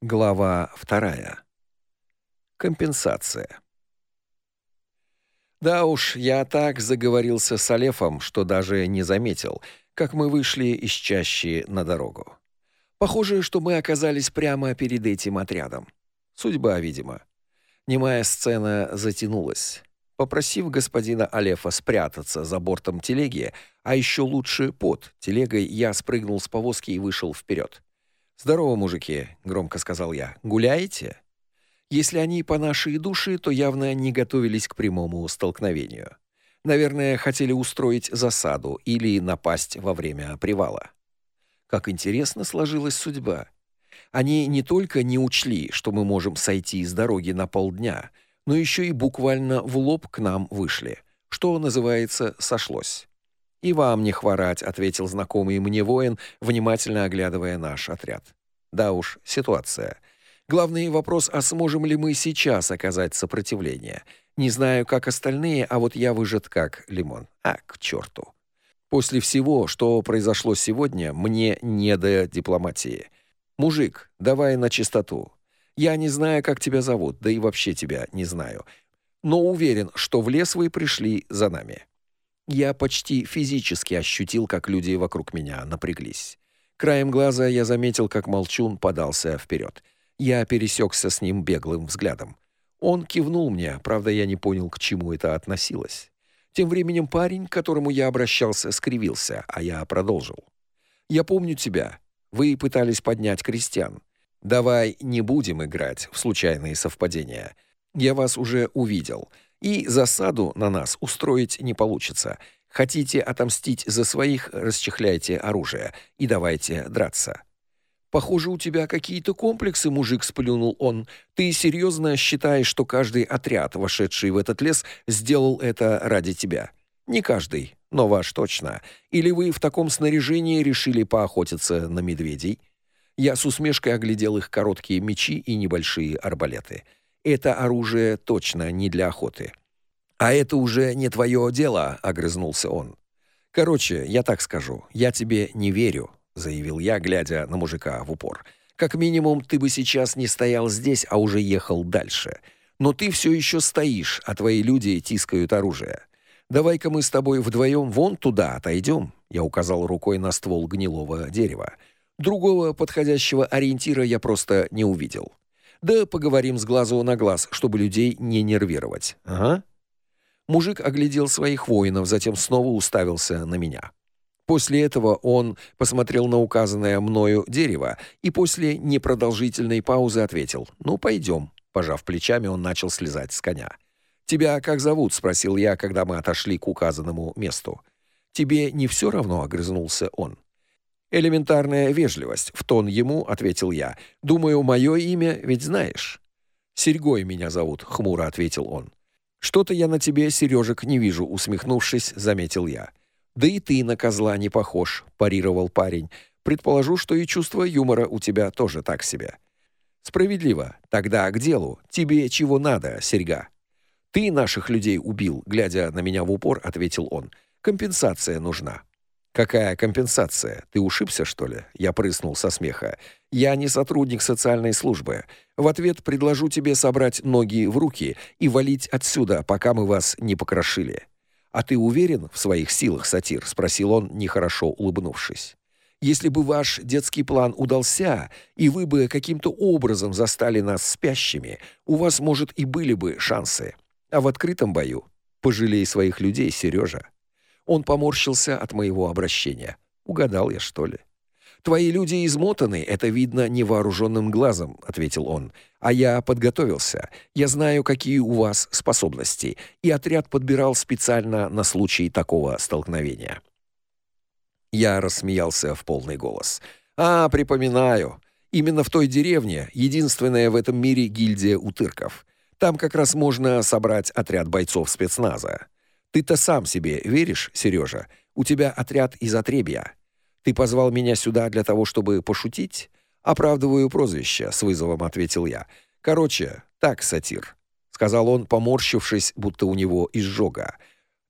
Глава вторая. Компенсация. Да уж, я так заговорился с Алефом, что даже не заметил, как мы вышли из чащи на дорогу. Похоже, что мы оказались прямо перед этим отрядом. Судьба, видимо. Немая сцена затянулась. Попросив господина Алефа спрятаться за бортом телеги, а еще лучше под телегой, я спрыгнул с повозки и вышел вперед. «Здорово, мужики», — громко сказал я. «Гуляете?» Если они по нашей душе, то явно не готовились к прямому столкновению. Наверное, хотели устроить засаду или напасть во время привала. Как интересно сложилась судьба. Они не только не учли, что мы можем сойти с дороги на полдня, но еще и буквально в лоб к нам вышли, что называется, сошлось. И вам не хворать, ответил знакомый мне воин, внимательно оглядывая наш отряд. Да уж, ситуация. Главный вопрос: а сможем ли мы сейчас оказать сопротивление? Не знаю, как остальные, а вот я выжат как лимон. А к черту. После всего, что произошло сегодня, мне не до дипломатии. Мужик, давай на чистоту. Я не знаю, как тебя зовут, да и вообще тебя не знаю. Но уверен, что в лес вы пришли за нами. Я почти физически ощутил, как люди вокруг меня напряглись. Краем глаза я заметил, как Молчун подался вперед. Я пересекся с ним беглым взглядом. Он кивнул мне, правда, я не понял, к чему это относилось. Тем временем парень, к которому я обращался, скривился, а я продолжил. «Я помню тебя. Вы пытались поднять крестьян. Давай не будем играть в случайные совпадения. Я вас уже увидел. И засаду на нас устроить не получится. Хотите отомстить за своих, расчехляйте оружие и давайте драться. Похоже, у тебя какие-то комплексы, мужик, сплюнул он. Ты серьезно считаешь, что каждый отряд, вошедший в этот лес, сделал это ради тебя? Не каждый, но ваш точно. Или вы в таком снаряжении решили поохотиться на медведей? Я с усмешкой оглядел их короткие мечи и небольшие арбалеты. Это оружие точно не для охоты. А это уже не твое дело, огрызнулся он. Короче, я так скажу, я тебе не верю, заявил я, глядя на мужика в упор. Как минимум, ты бы сейчас не стоял здесь, а уже ехал дальше. Но ты все еще стоишь, а твои люди тискают оружие. Давай-ка мы с тобой вдвоем вон туда отойдем. Я указал рукой на ствол гнилого дерева. Другого подходящего ориентира я просто не увидел. Да поговорим с глазу на глаз, чтобы людей не нервировать. Ага. Мужик оглядел своих воинов, затем снова уставился на меня. После этого он посмотрел на указанное мною дерево и после непродолжительной паузы ответил: "Ну, пойдем». Пожав плечами, он начал слезать с коня. "Тебя как зовут?" спросил я, когда мы отошли к указанному месту. "Тебе не все равно?" огрызнулся он. Элементарная вежливость, в тон ему ответил я. Думаю, мое имя ведь знаешь. Серегой меня зовут, хмуро ответил он. Что-то я на тебе, Сережек, не вижу, усмехнувшись, заметил я. Да и ты на козла не похож, парировал парень. Предположу, что и чувство юмора у тебя тоже так себе. Справедливо. Тогда к делу. Тебе чего надо, Серьга? Ты наших людей убил, глядя на меня в упор, ответил он. Компенсация нужна. Какая компенсация? Ты ушибся, что ли? Я прыснул со смеха. Я не сотрудник социальной службы. В ответ предложу тебе собрать ноги в руки и валить отсюда, пока мы вас не покрошили. А ты уверен в своих силах, сатир, спросил он, нехорошо улыбнувшись. Если бы ваш детский план удался, и вы бы каким-то образом застали нас спящими, у вас, может, и были бы шансы. А в открытом бою пожалей своих людей, Сережа. Он поморщился от моего обращения. Угадал я, что ли? Твои люди измотаны, это видно невооруженным глазом, ответил он. А я подготовился. Я знаю, какие у вас способности, и отряд подбирал специально на случай такого столкновения. Я рассмеялся в полный голос. А, припоминаю. Именно в той деревне, единственная в этом мире гильдия утырков. Там как раз можно собрать отряд бойцов спецназа. Ты-то сам себе веришь, Сережа? У тебя отряд из отребья. Ты позвал меня сюда для того, чтобы пошутить? Оправдываю прозвище, с вызовом ответил я. Короче, так, сатир, сказал он, поморщившись, будто у него изжога.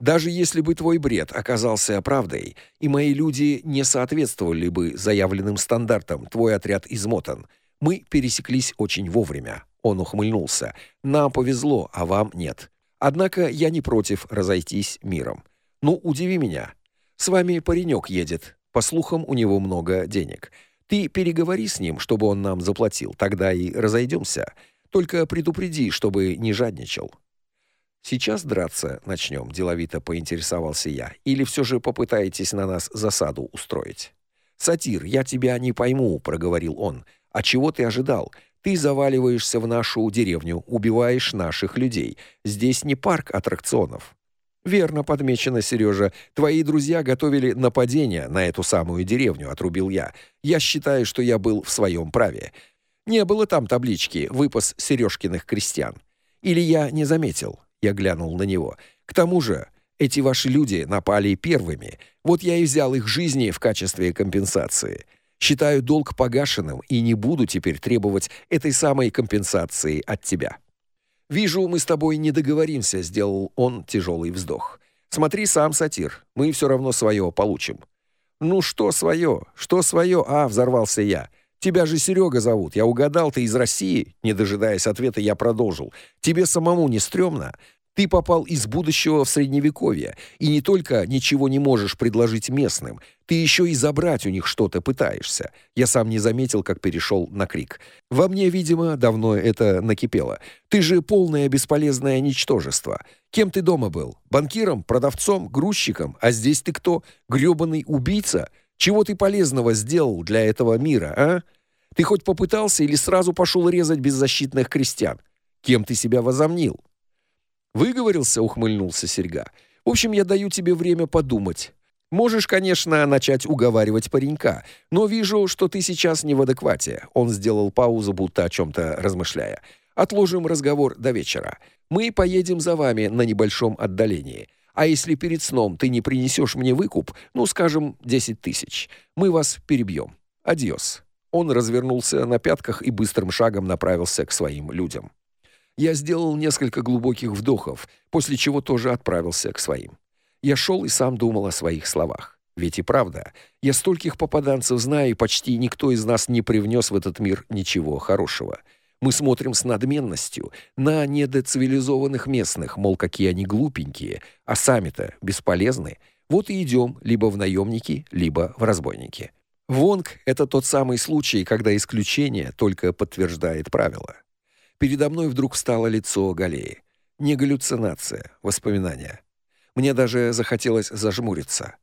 Даже если бы твой бред оказался правдой, и мои люди не соответствовали бы заявленным стандартам, твой отряд измотан. Мы пересеклись очень вовремя. Он ухмыльнулся. Нам повезло, а вам нет. Однако я не против разойтись миром. Ну, удиви меня. С вами паренек едет. По слухам, у него много денег. Ты переговори с ним, чтобы он нам заплатил, тогда и разойдемся. Только предупреди, чтобы не жадничал. Сейчас драться начнем, деловито поинтересовался я. Или все же попытаетесь на нас засаду устроить? Сатир, я тебя не пойму, проговорил он. А чего ты ожидал? Ты заваливаешься в нашу деревню, убиваешь наших людей. Здесь не парк аттракционов. Верно подмечено, Сережа. Твои друзья готовили нападение на эту самую деревню, отрубил я. Я считаю, что я был в своем праве. Не было там таблички «Выпас Сережкиных крестьян». Или я не заметил? Я глянул на него. К тому же, эти ваши люди напали первыми. Вот я и взял их жизни в качестве компенсации. Считаю долг погашенным и не буду теперь требовать этой самой компенсации от тебя. Вижу, мы с тобой не договоримся, сделал он тяжелый вздох. Смотри сам, сатир. Мы все равно свое получим. Ну что свое? Что свое? А, взорвался я. Тебя же Серега зовут. Я угадал, ты из России. Не дожидаясь ответа, я продолжил. Тебе самому не стрёмно? Ты попал из будущего в средневековье, и не только ничего не можешь предложить местным, ты еще и забрать у них что-то пытаешься. Я сам не заметил, как перешел на крик. Во мне, видимо, давно это накипело. Ты же полное бесполезное ничтожество. Кем ты дома был? Банкиром, продавцом, грузчиком? А здесь ты кто? Грёбаный убийца? Чего ты полезного сделал для этого мира, а? Ты хоть попытался или сразу пошел резать беззащитных крестьян? Кем ты себя возомнил? Выговорился, ухмыльнулся Серьга. В общем, я даю тебе время подумать. Можешь, конечно, начать уговаривать паренька, но вижу, что ты сейчас не в адеквате. Он сделал паузу, будто о чем то размышляя. Отложим разговор до вечера. Мы поедем за вами на небольшом отдалении. А если перед сном ты не принесешь мне выкуп, ну, скажем, десять тысяч, мы вас перебьем. Адьос. Он развернулся на пятках и быстрым шагом направился к своим людям. Я сделал несколько глубоких вдохов, после чего тоже отправился к своим. Я шел и сам думал о своих словах. Ведь и правда, я стольких попаданцев знаю, и почти никто из нас не привнес в этот мир ничего хорошего. Мы смотрим с надменностью на недоцивилизованных местных, мол, какие они глупенькие, а сами-то бесполезны. Вот и идем либо в наемники, либо в разбойники. Вонг это тот самый случай, когда исключение только подтверждает правило. Передо мной вдруг встало лицо Галеи. Не галлюцинация, воспоминание. Мне даже захотелось зажмуриться.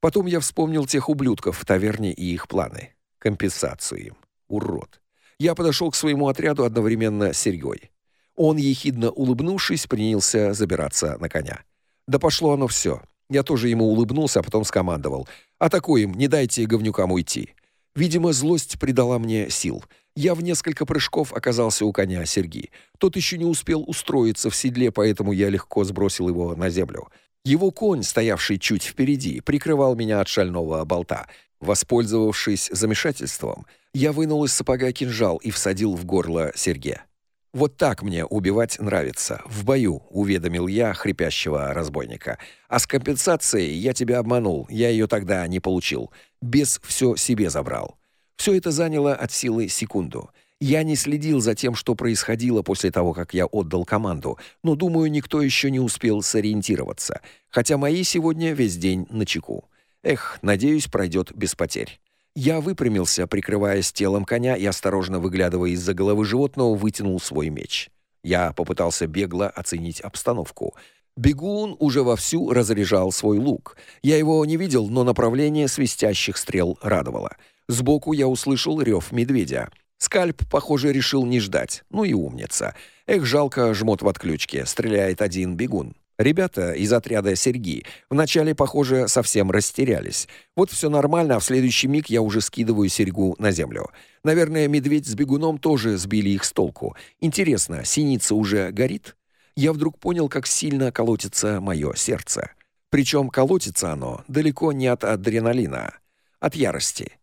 Потом я вспомнил тех ублюдков в таверне и их планы. Компенсацию им. Урод. Я подошел к своему отряду одновременно с Серегой. Он, ехидно улыбнувшись, принялся забираться на коня. Да пошло оно все. Я тоже ему улыбнулся, а потом скомандовал. «Атакуем, не дайте говнюкам уйти». Видимо, злость придала мне сил. Я в несколько прыжков оказался у коня Сергей. Тот еще не успел устроиться в седле, поэтому я легко сбросил его на землю. Его конь, стоявший чуть впереди, прикрывал меня от шального болта. Воспользовавшись замешательством, я вынул из сапога кинжал и всадил в горло Сергея. Вот так мне убивать нравится. В бою, уведомил я хрипящего разбойника. А с компенсацией я тебя обманул. Я ее тогда не получил. Без все себе забрал. Все это заняло от силы секунду. Я не следил за тем, что происходило после того, как я отдал команду, но думаю, никто еще не успел сориентироваться, хотя мои сегодня весь день на чеку. Эх, надеюсь, пройдет без потерь. Я выпрямился, прикрываясь телом коня и осторожно выглядывая из-за головы животного, вытянул свой меч. Я попытался бегло оценить обстановку. Бегун уже вовсю разряжал свой лук. Я его не видел, но направление свистящих стрел радовало. Сбоку я услышал рев медведя. Скальп, похоже, решил не ждать. Ну и умница. Эх, жалко, жмот в отключке. Стреляет один бегун. Ребята из отряда Серги вначале, похоже, совсем растерялись. Вот все нормально, а в следующий миг я уже скидываю Серьгу на землю. Наверное, медведь с бегуном тоже сбили их с толку. Интересно, синица уже горит? Я вдруг понял, как сильно колотится мое сердце. Причем колотится оно далеко не от адреналина, от ярости.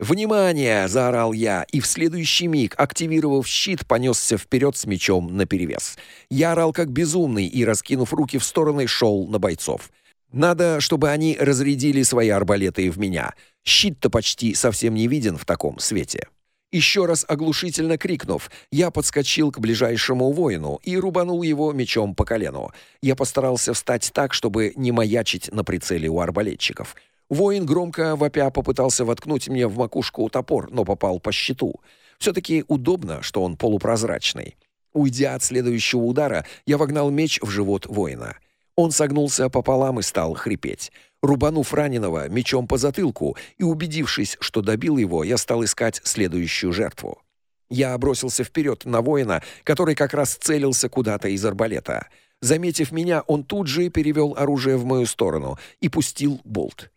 «Внимание!» — заорал я, и в следующий миг, активировав щит, понесся вперед с мечом наперевес. Я орал как безумный и, раскинув руки в стороны, шел на бойцов. Надо, чтобы они разрядили свои арбалеты в меня. Щит-то почти совсем не виден в таком свете. Еще раз оглушительно крикнув, я подскочил к ближайшему воину и рубанул его мечом по колену. Я постарался встать так, чтобы не маячить на прицеле у арбалетчиков. Воин громко вопя попытался воткнуть мне в макушку топор, но попал по щиту. все таки удобно, что он полупрозрачный. Уйдя от следующего удара, я вогнал меч в живот воина. Он согнулся пополам и стал хрипеть. Рубанув раненого мечом по затылку и убедившись, что добил его, я стал искать следующую жертву. Я бросился вперед на воина, который как раз целился куда-то из арбалета. Заметив меня, он тут же перевел оружие в мою сторону и пустил болт.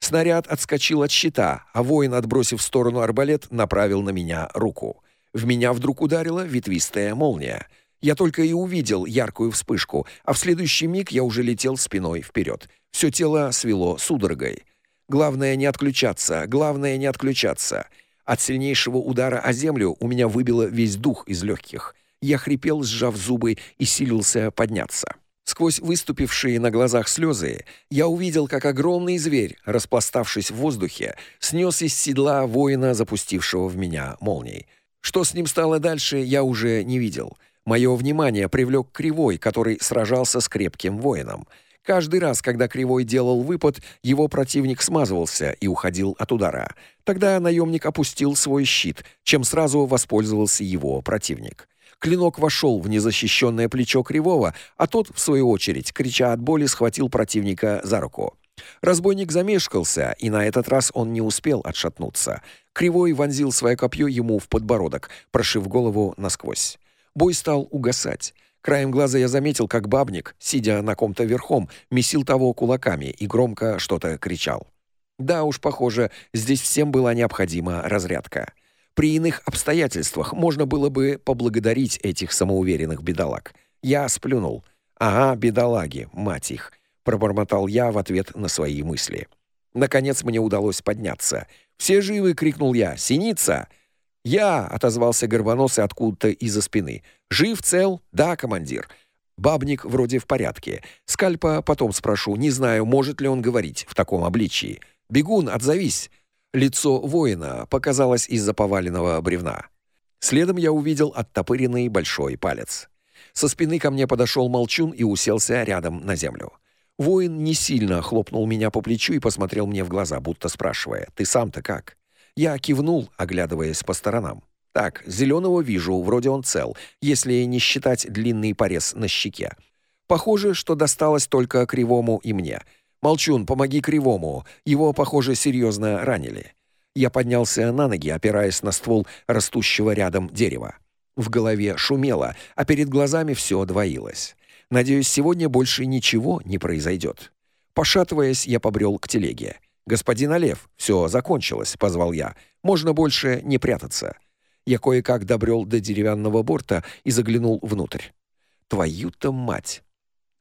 Снаряд отскочил от щита, а воин, отбросив в сторону арбалет, направил на меня руку. В меня вдруг ударила ветвистая молния. Я только и увидел яркую вспышку, а в следующий миг я уже летел спиной вперед. Все тело свело судорогой. Главное не отключаться, главное не отключаться. От сильнейшего удара о землю у меня выбило весь дух из легких. Я хрипел, сжав зубы, и силился подняться. Сквозь выступившие на глазах слезы я увидел, как огромный зверь, распластавшись в воздухе, снес из седла воина, запустившего в меня молнией. Что с ним стало дальше, я уже не видел. Мое внимание привлек Кривой, который сражался с крепким воином. Каждый раз, когда Кривой делал выпад, его противник смазывался и уходил от удара. Тогда наемник опустил свой щит, чем сразу воспользовался его противник. Клинок вошел в незащищенное плечо Кривого, а тот, в свою очередь, крича от боли, схватил противника за руку. Разбойник замешкался, и на этот раз он не успел отшатнуться. Кривой вонзил свое копье ему в подбородок, прошив голову насквозь. Бой стал угасать. Краем глаза я заметил, как бабник, сидя на ком-то верхом, месил того кулаками и громко что-то кричал. Да уж, похоже, здесь всем была необходима разрядка. При иных обстоятельствах можно было бы поблагодарить этих самоуверенных бедолаг. Я сплюнул. Ага, бедолаги, мать их, пробормотал я в ответ на свои мысли. Наконец мне удалось подняться. Все живы, крикнул я. Синица. Я, отозвался горбоносый откуда-то из-за спины. Жив, цел? Да, командир. Бабник вроде в порядке. Скальпа потом спрошу, не знаю, может ли он говорить в таком обличии. Бегун, отзовись. Лицо воина показалось из-за поваленного бревна. Следом я увидел оттопыренный большой палец. Со спины ко мне подошел молчун и уселся рядом на землю. Воин не сильно хлопнул меня по плечу и посмотрел мне в глаза, будто спрашивая: "Ты сам-то как?" Я кивнул, оглядываясь по сторонам. Так, зеленого вижу, вроде он цел, если не считать длинный порез на щеке. Похоже, что досталось только кривому и мне. Молчун, помоги кривому. Его, похоже, серьезно ранили. Я поднялся на ноги, опираясь на ствол растущего рядом дерева. В голове шумело, а перед глазами все двоилось. Надеюсь, сегодня больше ничего не произойдет. Пошатываясь, я побрел к телеге. Господин Олев, все закончилось, позвал я. Можно больше не прятаться. Я кое-как добрел до деревянного борта и заглянул внутрь. Твою-то мать.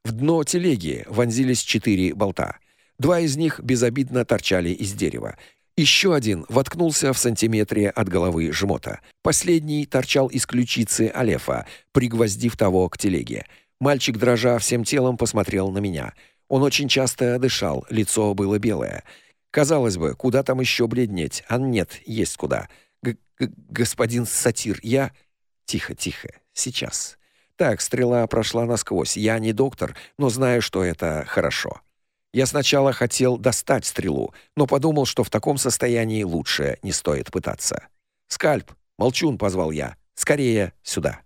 В дно телеги вонзились четыре болта. Два из них безобидно торчали из дерева. Еще один воткнулся в сантиметре от головы жмота. Последний торчал из ключицы Алефа, пригвоздив того к телеге. Мальчик, дрожа всем телом, посмотрел на меня. Он очень часто дышал, лицо было белое. Казалось бы, куда там еще бледнеть? А нет, есть куда. Г -г Господин сатир, я Тихо, тихо. Сейчас. Так, стрела прошла насквозь. Я не доктор, но знаю, что это хорошо. Я сначала хотел достать стрелу, но подумал, что в таком состоянии лучше не стоит пытаться. Скальп, молчун позвал я. Скорее сюда.